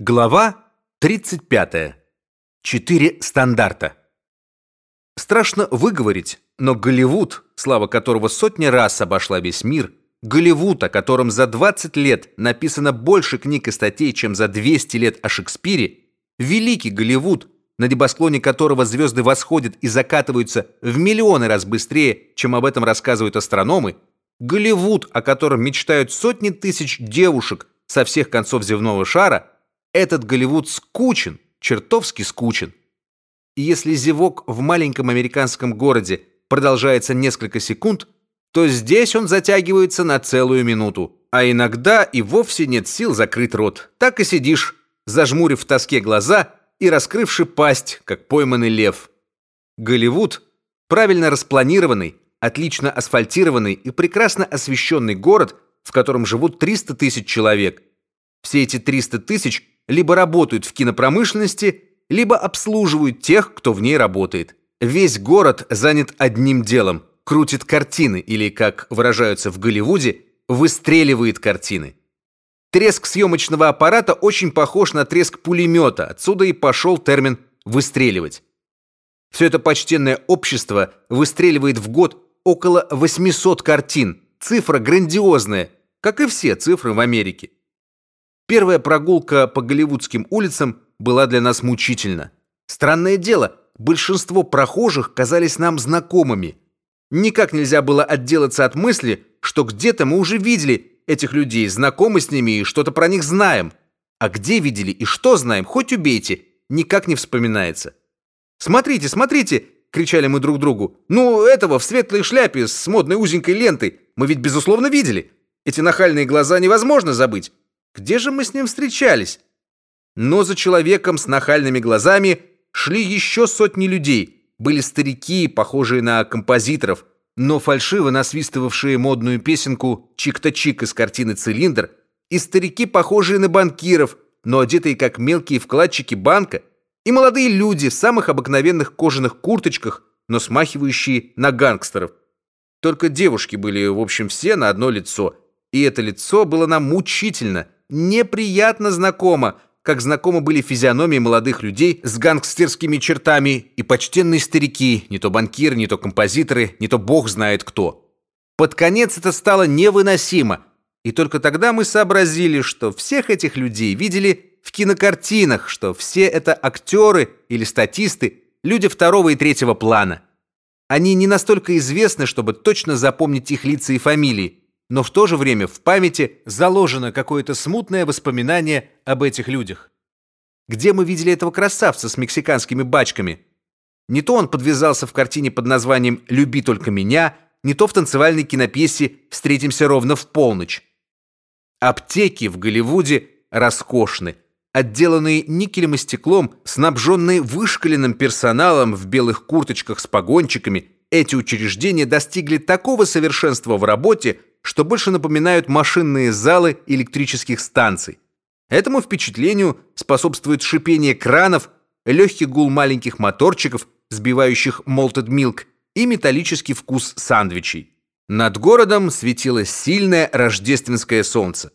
Глава 35. Четыре стандарта. Страшно выговорить, но Голливуд, слава которого сотни раз обошла весь мир, Голливуд, о котором за 20 лет написано больше книг и статей, чем за 200 лет о Шекспире, великий Голливуд, на небосклоне которого звезды восходят и закатываются в миллионы раз быстрее, чем об этом рассказывают астрономы, Голливуд, о котором мечтают сотни тысяч девушек со всех концов земного шара – этот Голливуд скучен, чертовски скучен. И если зевок в маленьком американском городе продолжается несколько секунд, то здесь он затягивается на целую минуту, а иногда и вовсе нет сил закрыть рот. Так и сидишь, зажмурив в тоске глаза и раскрывши пасть, как пойманный лев. Голливуд правильно распланированный, отлично асфальтированный и прекрасно освещенный город, в котором живут 300 тысяч человек. Все эти 300 тысяч либо работают в кинопромышленности, либо обслуживают тех, кто в ней работает. Весь город занят одним делом крутит картины или, как выражаются в Голливуде, выстреливает картины. Треск съемочного аппарата очень похож на треск пулемета, отсюда и пошел термин выстреливать. Все это почтенное общество выстреливает в год около 800 картин. Цифра грандиозная, как и все цифры в Америке. Первая прогулка по голливудским улицам была для нас мучительна. Странное дело, большинство прохожих казались нам знакомыми. Никак нельзя было отделаться от мысли, что где-то мы уже видели этих людей, знакомы с ними и что-то про них знаем. А где видели и что знаем, хоть убейте, никак не вспоминается. Смотрите, смотрите, кричали мы друг другу. Ну, этого в светлой шляпе с модной узенькой лентой мы ведь безусловно видели. Эти нахальные глаза невозможно забыть. Где же мы с ним встречались? Но за человеком с нахальными глазами шли еще сотни людей. Были старики, похожие на композиторов, но фальшиво насвистывавшие модную песенку «Чик-то-чик» из картины «Цилиндр», и старики, похожие на банкиров, но одетые как мелкие вкладчики банка, и молодые люди в самых обыкновенных кожаных курточках, но смахивающие на гангстеров. Только девушки были, в общем, все на одно лицо, и это лицо было нам мучительно – неприятно знакомо, как знакомы были физиономии молодых людей с гангстерскими чертами и почтенные старики, не то банкиры, не то композиторы, не то бог знает кто. Под конец это стало невыносимо, и только тогда мы сообразили, что всех этих людей видели в кинокартинах, что все это актеры или статисты, люди второго и третьего плана. Они не настолько известны, чтобы точно запомнить их лица и фамилии, но в то же время в памяти заложено какое-то смутное воспоминание об этих людях. Где мы видели этого красавца с мексиканскими бачками? Не то он подвязался в картине под названием «Люби только меня», не то в танцевальной кинопьесе «Встретимся ровно в полночь». Аптеки в Голливуде роскошны, отделанные никелем и стеклом, снабженные вышкаленным персоналом в белых курточках с погончиками. Эти учреждения достигли такого совершенства в работе, что больше напоминают машинные залы электрических станций. Этому впечатлению способствует шипение кранов, легкий гул маленьких моторчиков, сбивающих malted milk, и металлический вкус сандвичей. Над городом светило сильное рождественское солнце.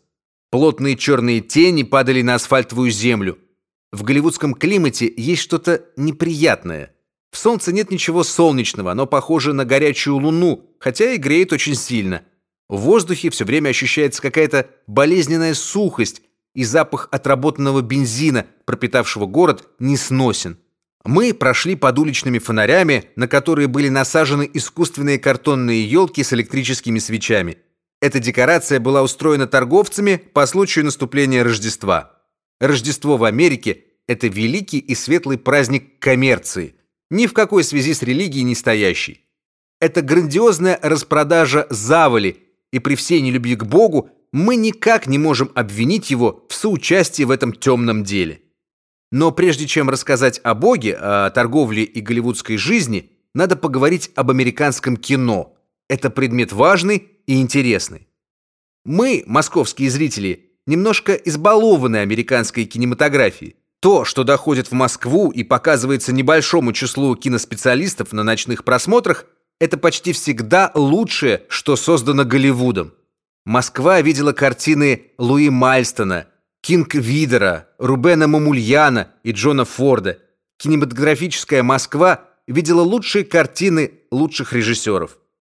Плотные черные тени падали на асфальтовую землю. В голливудском климате есть что-то неприятное. В солнце нет ничего солнечного, оно похоже на горячую луну, хотя и греет очень сильно. В воздухе все время ощущается какая-то болезненная сухость, и запах отработанного бензина, пропитавшего город, не сносен. Мы прошли под уличными фонарями, на которые были насажены искусственные картонные елки с электрическими свечами. Эта декорация была устроена торговцами по случаю наступления Рождества. Рождество в Америке это великий и светлый праздник коммерции, ни в какой связи с религией не стоящий. Это грандиозная распродажа завали, и при всей нелюбви к Богу мы никак не можем обвинить его в соучастии в этом темном деле. Но прежде чем рассказать о Боге, о торговле и голливудской жизни, надо поговорить об американском кино. Это предмет важный и интересный. Мы, московские зрители, немножко избалованы американской кинематографией. То, что доходит в Москву и показывается небольшому числу киноспециалистов на ночных просмотрах, это почти всегда лучшее, что создано Голливудом. Москва видела картины Луи Мальстона, Кинг Видера, Рубена Мамульяна и Джона Форда. Кинематографическая Москва видела лучшие картины лучших режиссеров.